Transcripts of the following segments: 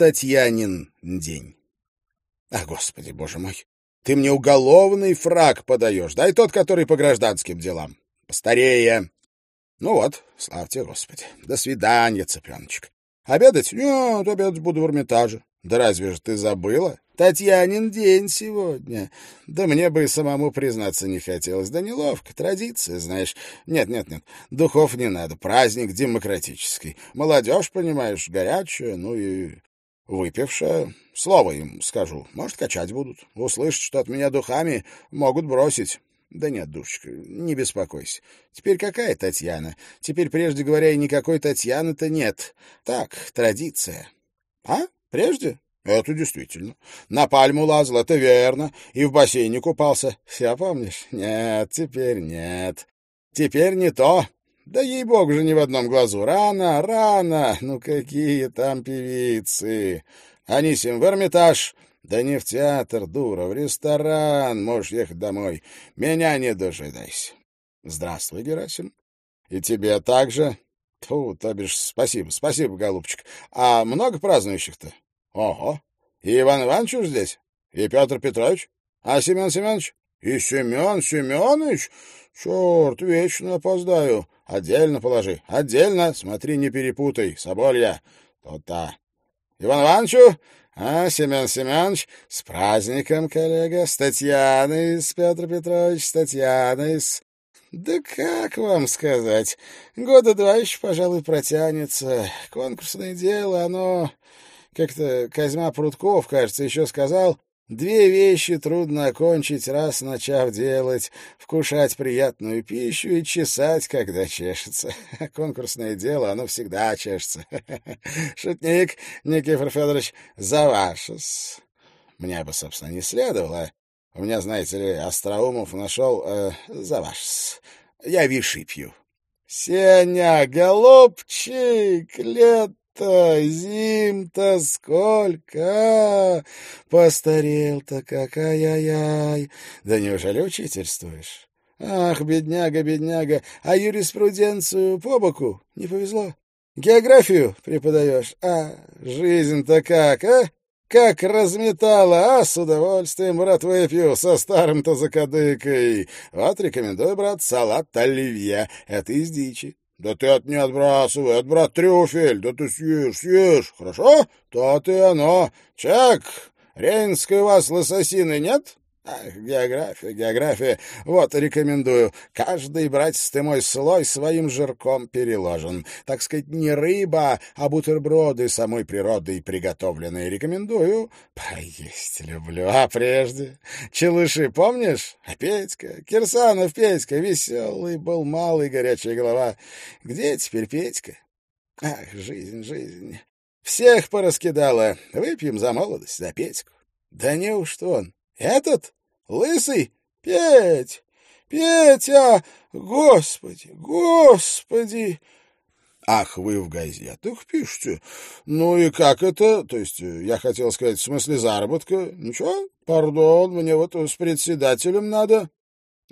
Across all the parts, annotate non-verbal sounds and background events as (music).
Татьянин день. А, господи, боже мой, ты мне уголовный фраг подаешь, дай тот, который по гражданским делам. Постарее. Ну вот, славьте Господи. До свидания, цыпленочек. Обедать? Нет, обедать буду в Эрмитаже. Да разве же ты забыла? Татьянин день сегодня. Да мне бы и самому признаться не хотелось. Да неловко, традиция, знаешь. Нет, нет, нет, духов не надо. Праздник демократический. Молодежь, понимаешь, горячая, ну и выпившая. Слово им скажу. Может, качать будут. Услышат, что от меня духами, могут бросить. Да нет, душечка, не беспокойся. Теперь какая Татьяна? Теперь, прежде говоря, и никакой Татьяны-то нет. Так, традиция. А? Прежде? Это действительно. На пальму лазал, это верно. И в бассейне купался. Все помнишь? Нет, теперь нет. Теперь не то. Да ей-богу же ни в одном глазу. Рано, рано. Ну какие там певицы. Анисим в Эрмитаж. Да не в театр, дура, в ресторан. Можешь ехать домой. Меня не дожидайся. Здравствуй, Герасим. И тебе также. Тьфу, то бишь, спасибо, спасибо, голубчик. А много празднующих-то? Ого. И Иван Иванович здесь? И Петр Петрович? А Семен Семенович? И Семен Семенович? Черт, вечно опоздаю. Отдельно положи, отдельно. Смотри, не перепутай. Соболья. То-то. Иван Ивановичу? А, Семен Семенович, с праздником, коллега, с Татьяной, с Петр Петрович, с Татьяной, с... Да как вам сказать? Года два еще, пожалуй, протянется. Конкурсное дело, оно... Как-то Козьма Прутков, кажется, еще сказал, две вещи трудно окончить, раз начав делать, вкушать приятную пищу и чесать, когда чешется. (laughs) Конкурсное дело, оно всегда чешется. (laughs) Шутник, Никифор Федорович, за вашес. Мне бы, собственно, не следовало. У меня, знаете ли, Остроумов нашел э, за вашес. Я виши пью. Сеня, голубчик, лет то зим-то сколько! Постарел-то как, ай-яй-яй! Да неужели учительствуешь? Ах, бедняга, бедняга, а юриспруденцию по боку не повезло. Географию преподаешь? А, жизнь-то как, а? Как разметала, а с удовольствием, брат, выпью со старым-то закадыкой. Вот рекомендую, брат, салат оливье. Это из дичи. Да ты от не отбрасывай, от брат трюфель, да ты съешь, съешь, хорошо? То-то и оно. Чек, рейнской вас лососины нет? Ах, география, география. Вот, рекомендую. Каждый, братец ты мой, слой своим жирком переложен. Так сказать, не рыба, а бутерброды самой природой приготовленные. Рекомендую. Поесть люблю. А прежде? Челыши помнишь? А Петька? Кирсанов Петька. Веселый был, малый, горячая голова. Где теперь Петька? Ах, жизнь, жизнь. Всех пораскидала. Выпьем за молодость, за Петьку. Да неужто он? Этот? Лысый? Петь! Петя! Господи! Господи! Ах, вы в газетах пишете? Ну и как это? То есть, я хотел сказать, в смысле заработка? Ничего? Пардон, мне вот с председателем надо.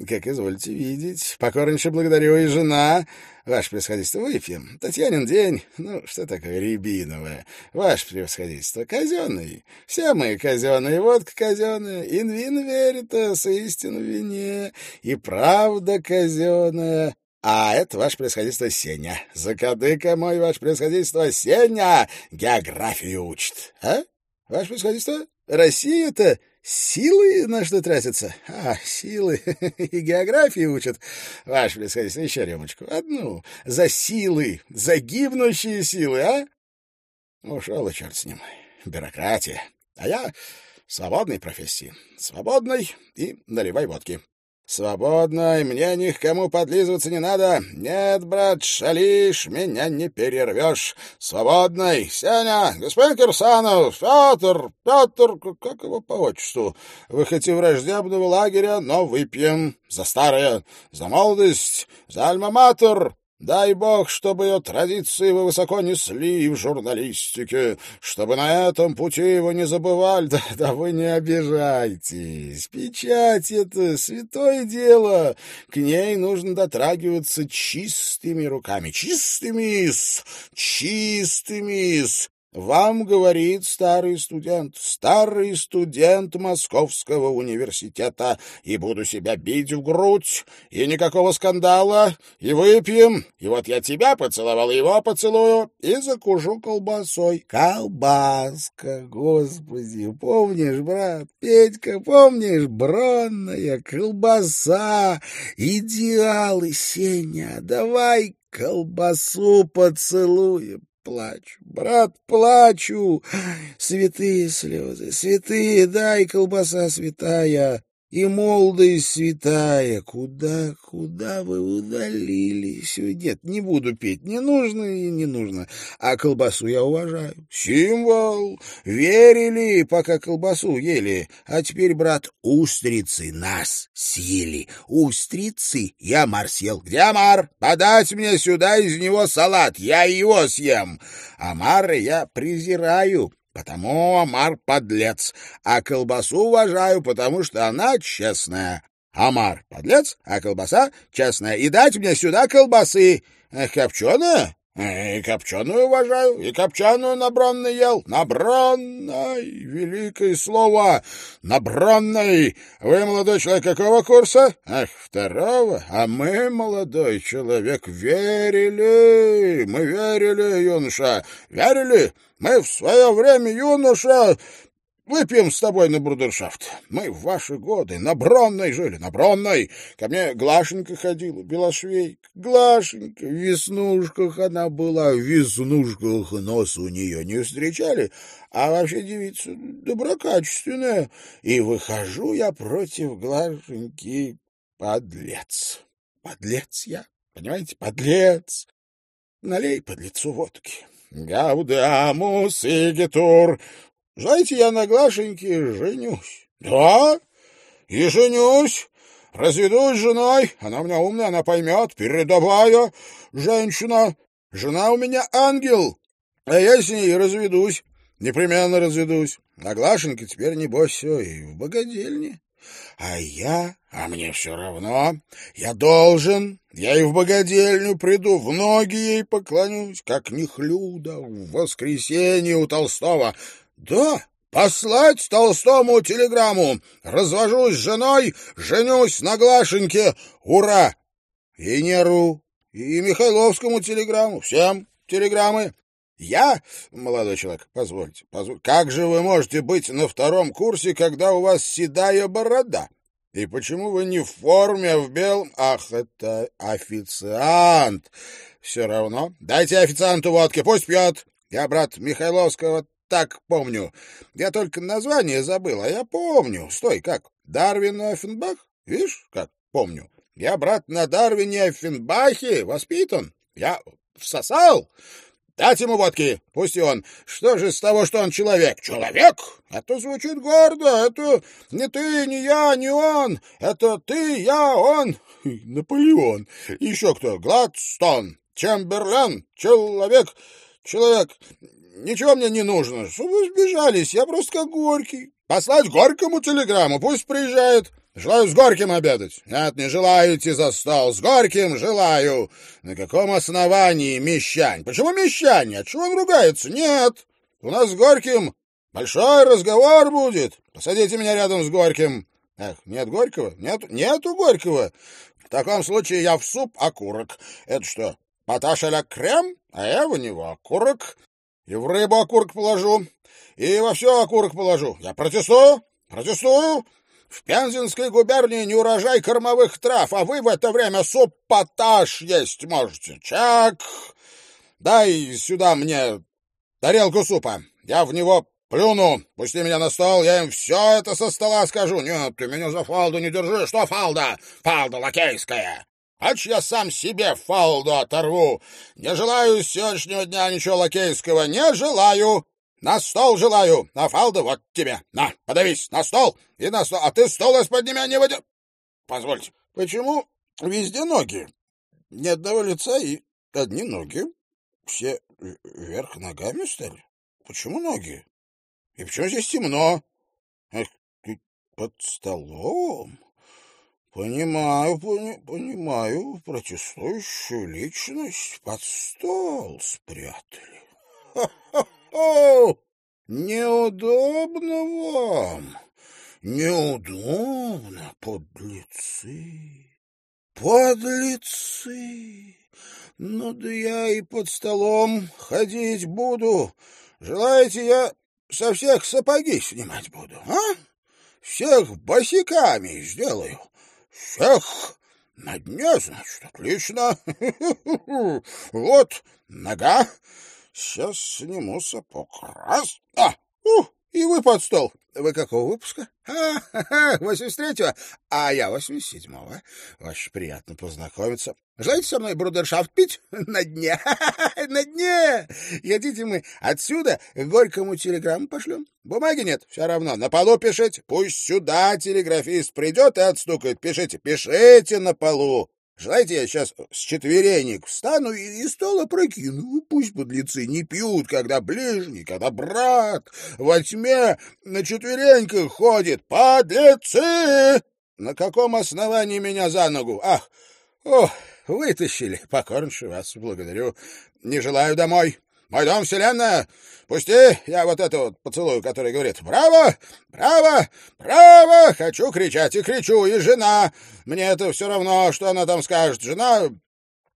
Как извольте видеть, покорнейше благодарю и жена. Ваше превосходительство, выпьем. Татьянин день. Ну, что такое рябиновое? Ваше превосходительство, казенный. Все мы казенные, водка казенная, инвин веритас, истину вине, и правда казенная. А это, ваше превосходительство, Сеня. Закадыка мой, ваше превосходительство, Сеня географию учит. А? Ваше превосходительство, Россия-то Силы на что тратятся? А, силы (laughs) и географии учат. Ваше происходительство, еще рюмочку. Одну. За силы, за гибнущие силы, а? Ушел и черт с ним. Бюрократия. А я свободной профессии. Свободной и наливай водки. «Свободно, мне ни к кому подлизываться не надо. Нет, брат, шалишь, меня не перервешь. Свободный, Сеня, господин Кирсанов, Петр, Петр, как его по отчеству? Вы хоть и враждебного лагеря, но выпьем за старое, за молодость, за альма-матер, Дай бог, чтобы ее традиции вы высоко несли в журналистике, чтобы на этом пути его не забывали. (laughs) Да, да вы не обижайтесь. Печать — это святое дело. К ней нужно дотрагиваться чистыми руками. Чистыми-с, чистыми-с. Вам говорит старый студент, старый студент Московского университета, и буду себя бить в грудь, и никакого скандала, и выпьем, и вот я тебя поцеловал, его поцелую, и закужу колбасой. Колбаска, господи, помнишь, брат, Петька, помнишь, бронная колбаса, идеалы, Сеня, давай колбасу поцелуем. Плачу, брат, плачу. Святые слезы, святые, дай колбаса святая и молодость святая, куда, куда вы удалились? Нет, не буду петь, не нужно и не нужно, а колбасу я уважаю. Символ! Верили, пока колбасу ели, а теперь, брат, устрицы нас съели. Устрицы, я Мар съел. Где Амар? Подать мне сюда из него салат, я его съем. Амара я презираю, Потому Амар подлец, а колбасу уважаю, потому что она честная. Амар подлец, а колбаса честная. И дать мне сюда колбасы. Копченая? И копченую уважаю, и копченую на ел. На бронной! Великое слово! На! Вы, молодой человек, какого курса? Ах, второго. А мы, молодой человек, верили. Мы верили, юноша. Верили? Мы в свое время, юноша, Выпьем с тобой на брудершафт. Мы в ваши годы на Бронной жили, на Бронной. Ко мне Глашенька ходила, Белошвейка. Глашенька, в веснушках она была, в веснушках нос у нее не встречали, а вообще девица доброкачественная. И выхожу я против Глашеньки подлец. Подлец я, понимаете, подлец. Налей подлецу водки. Гаудамус и Гетур знаете, я на Глашеньке женюсь. Да, и женюсь. Разведусь с женой. Она у меня умная, она поймет. Передовая женщина. Жена у меня ангел. А я с ней разведусь. Непременно разведусь. На Глашеньке теперь, небось, все и в богадельне. А я... А мне все равно. Я должен. Я и в богадельню приду, в ноги ей поклонюсь, как нехлюда в воскресенье у Толстого. Да, послать Толстому телеграмму. Развожусь с женой, женюсь на Глашеньке. Ура! И Неру, и Михайловскому телеграмму. Всем телеграммы. Я, молодой человек, позвольте, позвольте, как же вы можете быть на втором курсе, когда у вас седая борода? И почему вы не в форме, а в белом? Ах, это официант. Все равно. Дайте официанту водки, пусть пьет. Я брат Михайловского так помню. Я только название забыл, а я помню. Стой, как? Дарвин Оффенбах? Видишь, как помню. Я, брат, на Дарвине Оффенбахе воспитан. Я всосал. Дать ему водки, пусть и он. Что же с того, что он человек? Человек? Это звучит гордо. Это не ты, не я, не он. Это ты, я, он. (laughs) Наполеон. Еще кто? Гладстон. Чемберлен. Человек. Человек. Ничего мне не нужно, чтобы сбежались, я просто как Горький. Послать Горькому телеграмму, пусть приезжает. Желаю с Горьким обедать. Нет, не желаю идти за стол. С Горьким желаю. На каком основании мещань? Почему мещань? Чего он ругается? Нет. У нас с Горьким большой разговор будет. Посадите меня рядом с Горьким. Эх, нет Горького? Нет, нету Горького. В таком случае я в суп окурок. Это что, поташ а крем? А я в него окурок. И в рыбу окурок положу, и во все окурок положу. Я протестую, протестую. В Пензенской губернии не урожай кормовых трав, а вы в это время суп-поташ есть можете. Чак, дай сюда мне тарелку супа. Я в него плюну. Пусти меня на стол, я им все это со стола скажу. Нет, ты меня за фалду не держи. Что фалда? Фалда лакейская. Ач я сам себе фалду оторву. Не желаю с сегодняшнего дня ничего лакейского, не желаю. На стол желаю, а фалда вот тебе. На, подавись, на стол и на стол. А ты стол из-под меня не выйдешь. Позвольте, почему везде ноги? Ни одного лица и одни ноги. Все вверх ногами стали? Почему ноги? И почему здесь темно? Эх, ты под столом? Понимаю, пони понимаю, протестующую личность под стол спрятали. О, неудобно вам, неудобно, подлецы, подлецы. Ну да я и под столом ходить буду. Желаете, я со всех сапоги снимать буду, а? Всех босиками сделаю. Всех на дне, значит, отлично. (laughs) Вот нога. Сейчас сниму сапог. Раз. А, ух, и вы под стол. Вы какого выпуска? А, восемьдесят третьего. А я восемьдесят седьмого. Очень приятно познакомиться. Желаете со мной брудершафт пить? На дне. На дне. Хотите мы отсюда Горькому телеграмму пошлем? Бумаги нет, все равно. На полу пишите. Пусть сюда телеграфист придет и отстукает. Пишите, пишите на полу. Желаете, я сейчас с четверенек встану и, и стол опрокину? Пусть подлецы не пьют, когда ближний, когда брат во тьме на четвереньках ходит. Подлецы! На каком основании меня за ногу? Ах, ох, вытащили. Покорнейше вас благодарю. Не желаю домой. Мой дом — вселенная. Пусти, я вот это вот поцелую, который говорит «Браво! Браво! Браво!» Хочу кричать и кричу, и жена. Мне это все равно, что она там скажет. Жена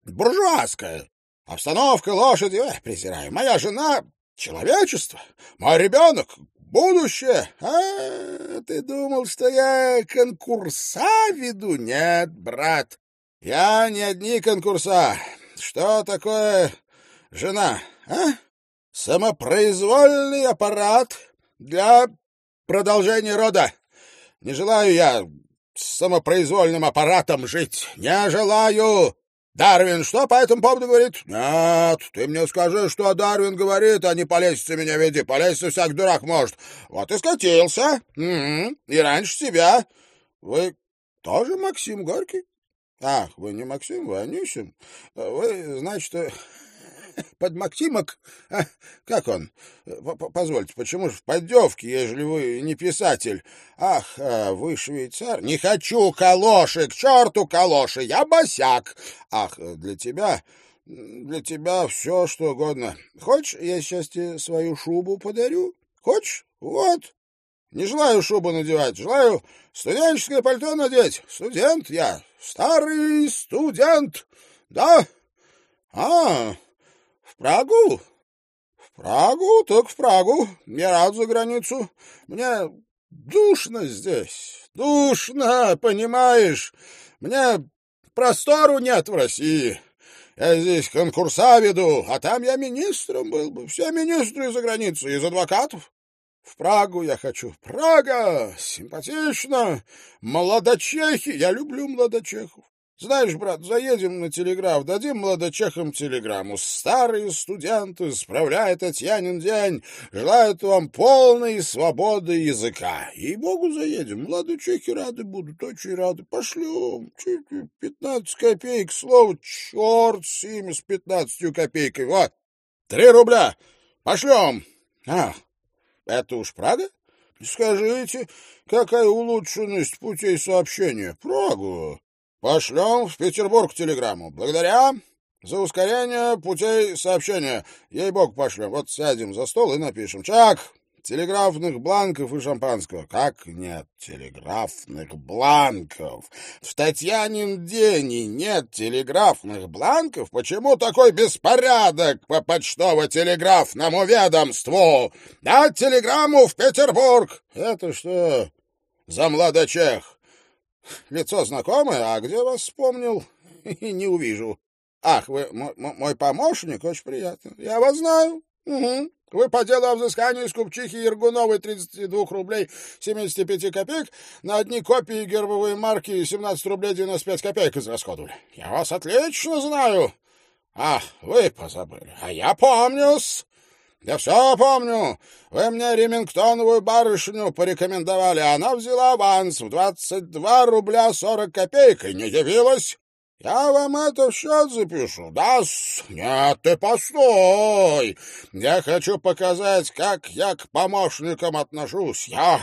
буржуазская. Обстановка, лошади, эх, презираю. Моя жена — человечество. Мой ребенок — будущее. А, ты думал, что я конкурса веду? Нет, брат, я не одни конкурса. Что такое жена, а? Самопроизвольный аппарат для продолжения рода. Не желаю я с самопроизвольным аппаратом жить. Не желаю. Дарвин что по этому поводу говорит? Нет, ты мне скажи, что Дарвин говорит, а не полезьте меня веди. Полезьте всяк дурак может. Вот и скатился. Угу. И раньше себя. Вы тоже Максим Горький? Ах, вы не Максим, вы Анисим. Вы, значит, под Максимок, а, как он? Позвольте, почему же в поддевке, ежели вы не писатель? Ах, а, вы швейцар? Не хочу калоши, к черту калоши, я босяк. Ах, для тебя... Для тебя все, что угодно. Хочешь, я сейчас тебе свою шубу подарю? Хочешь? Вот. Не желаю шубу надевать, желаю студенческое пальто надеть. Студент я, старый студент. Да? А, Прагу? В Прагу, так в Прагу. Я рад за границу. Мне душно здесь. Душно, понимаешь? Мне простору нет в России. Я здесь конкурса веду, а там я министром был бы. Все министры за границей, из адвокатов. В Прагу я хочу. Прага! Симпатично! Молодочехи! Я люблю молодочехов. Знаешь, брат, заедем на телеграф, дадим молодочехам телеграмму. Старые студенты, справляет Татьянин день, желают вам полной свободы языка. Ей-богу, заедем. Молодочехи рады будут, очень рады. Пошлем. Пятнадцать копеек, слово, черт с ними, с пятнадцатью копейкой. Вот, три рубля. Пошлем. А, это уж Прага? Скажите, какая улучшенность путей сообщения? Прагу. Пошлем в Петербург телеграмму. Благодаря за ускорение путей сообщения. Ей-богу, пошлем. Вот сядем за стол и напишем. Чак, телеграфных бланков и шампанского. Как нет телеграфных бланков? В Татьянин день и нет телеграфных бланков? Почему такой беспорядок по почтово-телеграфному ведомству? Дать телеграмму в Петербург. Это что за младочех? Лицо знакомое, а где вас вспомнил? (laughs) Не увижу. Ах, вы мой помощник? Очень приятно. Я вас знаю. Угу. Вы по делу о взыскании с купчихи Ергуновой 32 рублей 75 копеек на одни копии гербовой марки 17 рублей 95 копеек израсходовали. Я вас отлично знаю. Ах, вы позабыли. А я помню-с. Я все помню. Вы мне ремингтоновую барышню порекомендовали. Она взяла аванс в двадцать два рубля сорок копеек и не явилась. Я вам это в счет запишу. Да, нет, ты постой. Я хочу показать, как я к помощникам отношусь. Я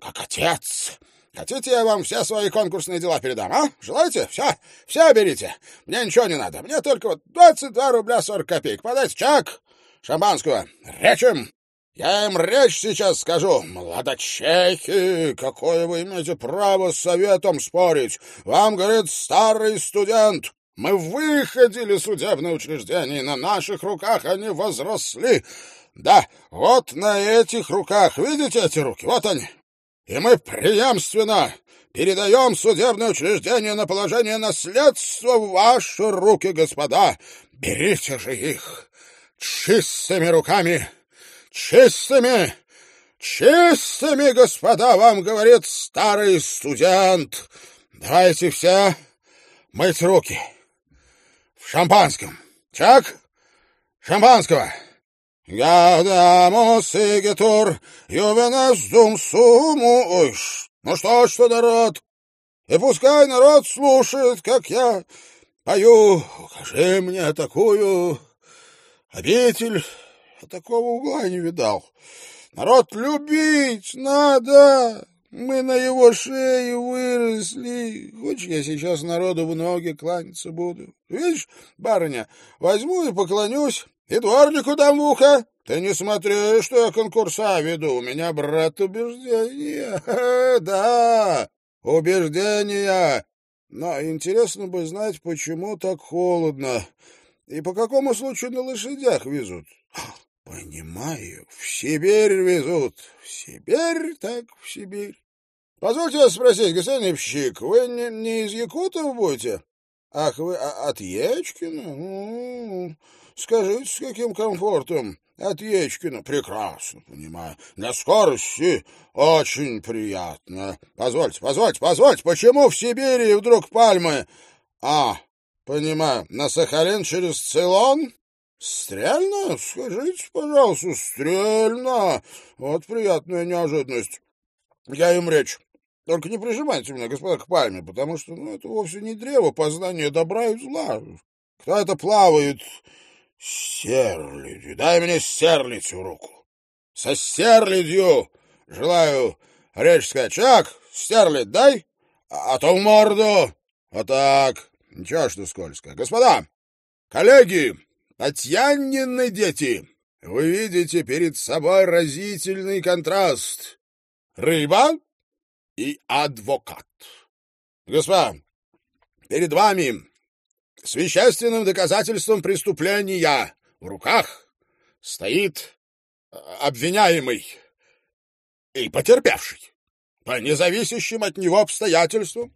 как отец. Хотите, я вам все свои конкурсные дела передам, а? Желаете? Все, все берите. Мне ничего не надо. Мне только вот 22 рубля 40 копеек. Подайте чек. Шампанского! Речем! Я им речь сейчас скажу. Младочехи, какое вы имеете право с советом спорить? Вам, говорит, старый студент. Мы выходили судебное учреждение, на наших руках они возросли. Да, вот на этих руках, видите эти руки? Вот они. И мы преемственно передаем судебное учреждение на положение наследства в ваши руки, господа. Берите же их чистыми руками Чистыми, чистыми, господа, вам говорит старый студент. Давайте все мыть руки. В шампанском. Чак? Шампанского. Гадамус игитур, ювенес дум суму. Ну что, что, народ? И пускай народ слушает, как я пою. Укажи мне такую обитель а такого угла не видал. Народ любить надо. Мы на его шее выросли. Хочешь, я сейчас народу в ноги кланяться буду? Видишь, барыня, возьму и поклонюсь. И дворнику дам в ухо. Ты не смотри, что я конкурса веду. У меня, брат, убеждения. (laughs) Да, убеждения. Но интересно бы знать, почему так холодно. И по какому случаю на лошадях везут? (sniffs) — Понимаю. В Сибирь везут. В Сибирь, так в Сибирь. — Позвольте вас спросить, господин Ипщик, вы не, не из Якутов будете? — Ах, вы а, от Ечкина? Ну, скажите, с каким комфортом? От Ечкина. Прекрасно, понимаю. На скорости очень приятно. Позвольте, позвольте, позвольте, почему в Сибири вдруг пальмы? А, понимаю, на Сахалин через Цейлон? «Стрельно? Скажите, пожалуйста, стрельно! Вот приятная неожиданность. Я им речь. Только не прижимайте меня, господа, к пальме, потому что ну, это вовсе не древо познания добра и зла. Кто это плавает? Стерлядью. Дай мне стерлядь в руку. Со стерлядью желаю речь сказать. Чак, стерлядь дай, а, а то в морду. Вот так. Ничего, что скользко. Господа, коллеги, Татьянины дети, вы видите перед собой разительный контраст. Рыба и адвокат. Господа, перед вами с вещественным доказательством преступления в руках стоит э, обвиняемый и потерпевший. По независящим от него обстоятельствам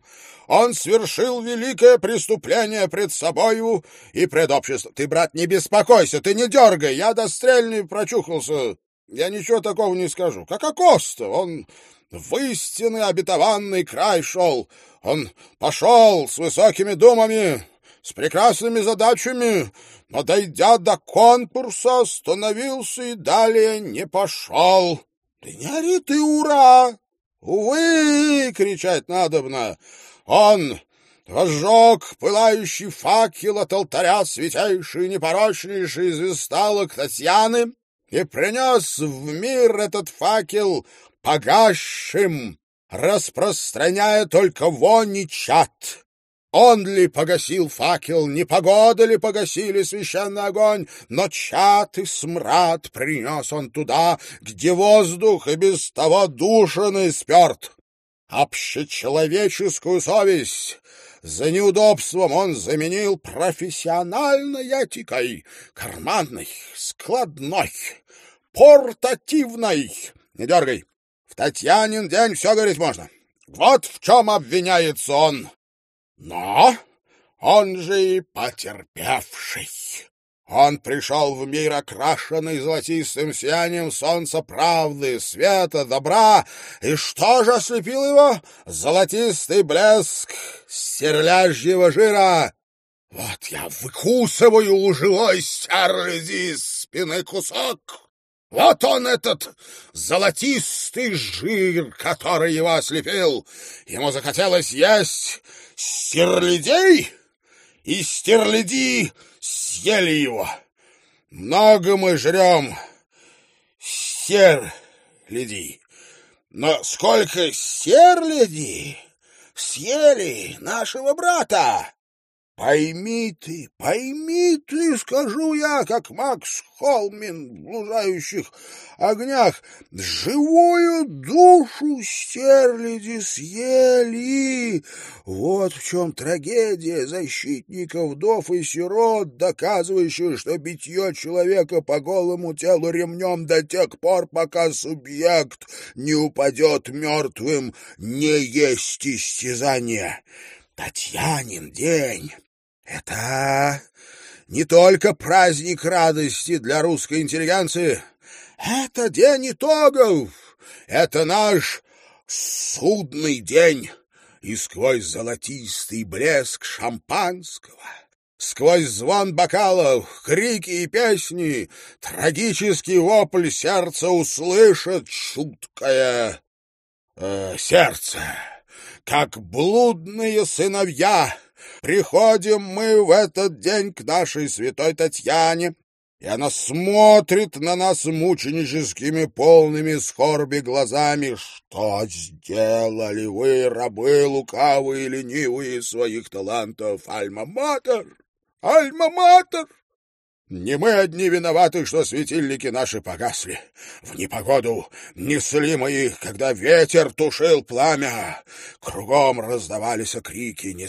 он совершил великое преступление пред собою и пред обществом. Ты, брат, не беспокойся, ты не дергай, я дострельный прочухался. Я ничего такого не скажу. Как Акоста, он в истинный обетованный край шел. Он пошел с высокими думами, с прекрасными задачами, но, дойдя до конкурса, остановился и далее не пошел. Ты не ори ты, ура! Увы, кричать надобно. Он возжег пылающий факел от алтаря святейший и непорочнейший звездалок Татьяны и принес в мир этот факел погасшим, распространяя только вонь и чад. Он ли погасил факел, не погода ли погасили священный огонь, но чат и смрад принес он туда, где воздух и без того душен и сперт. Общечеловеческую совесть за неудобством он заменил профессиональной этикой, карманной, складной, портативной. Не дергай, в Татьянин день все говорить можно. Вот в чем обвиняется он. Но он же и потерпевший. Он пришел в мир, окрашенный золотистым сиянием солнца правды, света, добра, и что же ослепил его? Золотистый блеск стерляжьего жира. Вот я выкусываю у живой стерляди спины кусок. Вот он, этот золотистый жир, который его ослепил. Ему захотелось есть стерлядей, и стерляди съели его. Много мы жрем стерлядей, но сколько стерлядей съели нашего брата? Пойми ты, пойми ты, скажу я, как Макс Холмин в лужающих огнях, живую душу стерляди съели. Вот в чем трагедия защитников вдов и сирот, доказывающая, что битье человека по голому телу ремнем до тех пор, пока субъект не упадет мертвым, не есть истязание. Татьянин день это не только праздник радости для русской интеллигенции. Это день итогов. Это наш судный день. И сквозь золотистый блеск шампанского, сквозь звон бокалов, крики и песни, трагический вопль сердца услышит чуткое э, сердце, как блудные сыновья — Приходим мы в этот день к нашей святой Татьяне, и она смотрит на нас мученическими, полными скорби глазами. Что сделали вы, рабы лукавые и ленивые своих талантов? Альма-матер! Альма-матер! Не мы одни виноваты, что светильники наши погасли. В непогоду несли мы их, когда ветер тушил пламя. Кругом раздавались крики «Не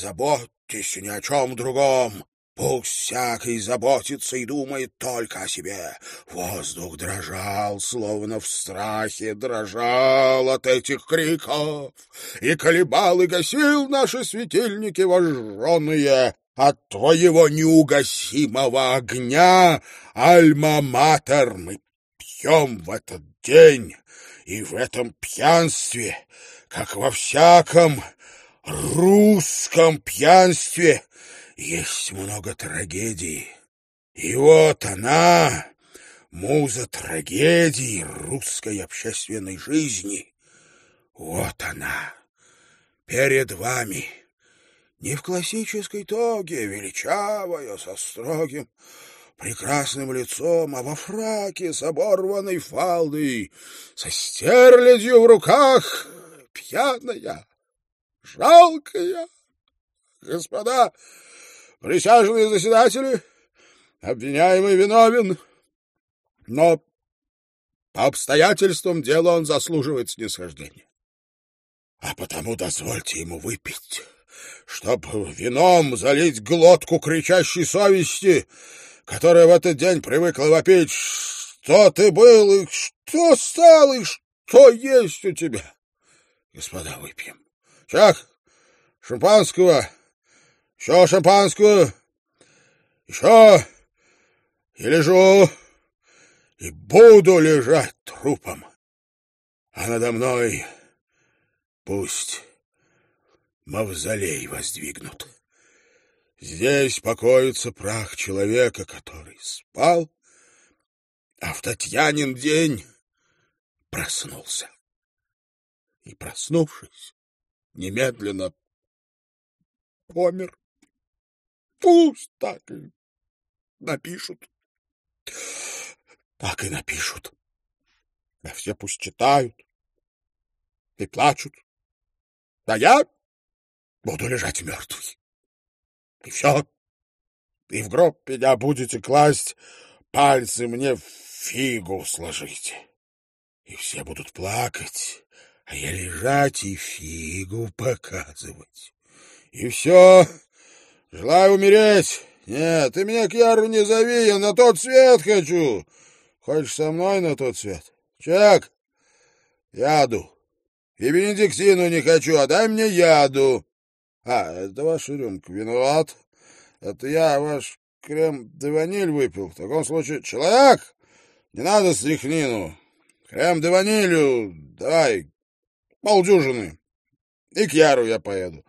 заботьтесь ни о чем другом!» Пусть всякий заботится и думает только о себе. Воздух дрожал, словно в страхе дрожал от этих криков, и колебал и гасил наши светильники вожженные от твоего неугасимого огня, Альма-Матер, мы пьем в этот день, и в этом пьянстве, как во всяком русском пьянстве, есть много трагедий. И вот она, муза трагедии русской общественной жизни. Вот она, перед вами — не в классической тоге, величавая, со строгим, прекрасным лицом, а во фраке с оборванной фалдой, со стерлядью в руках, пьяная, жалкая. Господа, присяжные заседатели, обвиняемый виновен, но по обстоятельствам дела он заслуживает снисхождения. А потому дозвольте ему выпить чтоб вином залить глотку кричащей совести, которая в этот день привыкла вопить, что ты был и что стал и что есть у тебя. Господа, выпьем. Чак, шампанского, еще шампанского, еще и лежу, и буду лежать трупом, а надо мной пусть мавзолей воздвигнут. Здесь покоится прах человека, который спал, а в Татьянин день проснулся. И, проснувшись, немедленно помер. Пусть так и напишут. Так и напишут. А все пусть читают и плачут. А я буду лежать мертвый. И все. И в гроб меня будете класть, пальцы мне в фигу сложите. И все будут плакать, а я лежать и фигу показывать. И все. Желаю умереть. Нет, ты меня к Яру не зови, я на тот свет хочу. Хочешь со мной на тот свет? Чак, яду. И Бенедиктину не хочу, а дай мне яду. А, это ваша рюмка. Виноват. Это я ваш крем де ваниль выпил. В таком случае, человек, не надо стряхнину. Крем де ванилью давай полдюжины. И к Яру я поеду.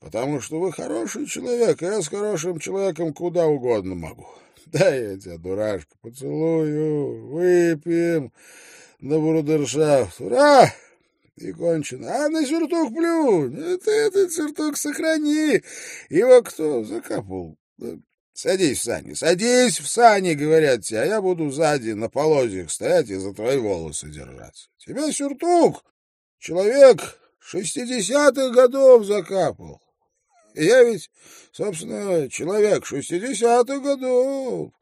Потому что вы хороший человек, и я с хорошим человеком куда угодно могу. (laughs) Дай я тебя, дурашка, поцелую, выпьем на брудершафт. Ура! и кончено. А на сюртук плюнь. Это этот сюртук сохрани. Его кто закапал? Садись в сани, садись в сани, говорят тебе, а я буду сзади на полозьях стоять и за твои волосы держаться. Тебя сюртук человек шестидесятых годов закапал. Я ведь, собственно, человек шестидесятых годов.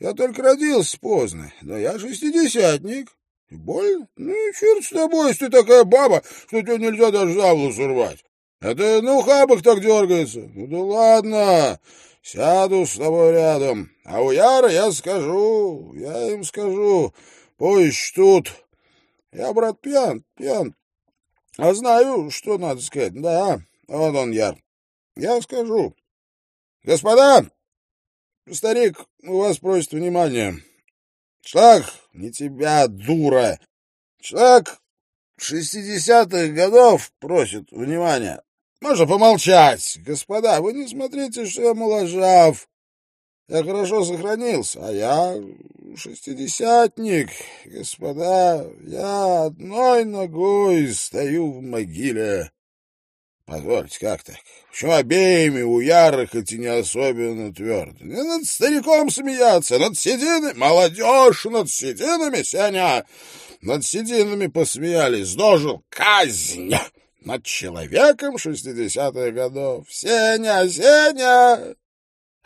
Я только родился поздно, но я шестидесятник. Больно? Ну черт с тобой, если ты такая баба, что тебе нельзя даже за волосы рвать. Это на ухабах так дергается. Ну да ладно, сяду с тобой рядом. А у Яра я скажу, я им скажу, пусть тут. Я, брат, пьян, пьян. А знаю, что надо сказать. Да, вот он, Яр. Я скажу. Господа, старик у вас просит внимания. Человек, не тебя, дура. Человек шестидесятых годов просит внимания. Можно помолчать. Господа, вы не смотрите, что я моложав. Я хорошо сохранился, а я шестидесятник. Господа, я одной ногой стою в могиле. Позвольте, как так? Почему обеими у ярых эти не особенно твердо? Не над стариком смеяться, над сединами, молодежь над сединами, Сеня, над сединами посмеялись, дожил казнь над человеком шестидесятых годов. Сеня, Сеня,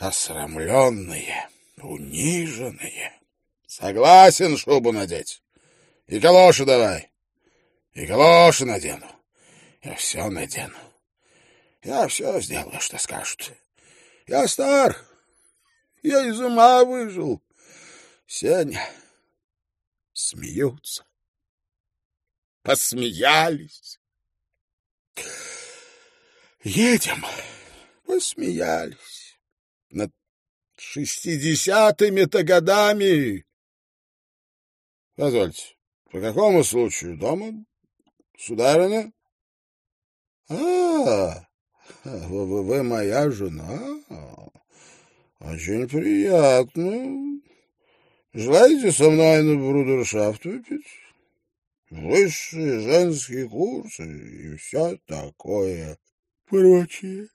осрамленные, униженные. Согласен шубу надеть. И калоши давай. И калоши надену. Я все надену. Я все сделаю, что скажут. Я стар. Я из ума выжил. Сеня. Смеются. Посмеялись. Едем. Посмеялись. Над шестидесятыми-то годами. Позвольте, по какому случаю дома, сударыня? А, вы, вы моя жена? Очень приятно. Желаете со мной на брудершафт выпить? Высшие женские курсы и все такое прочее.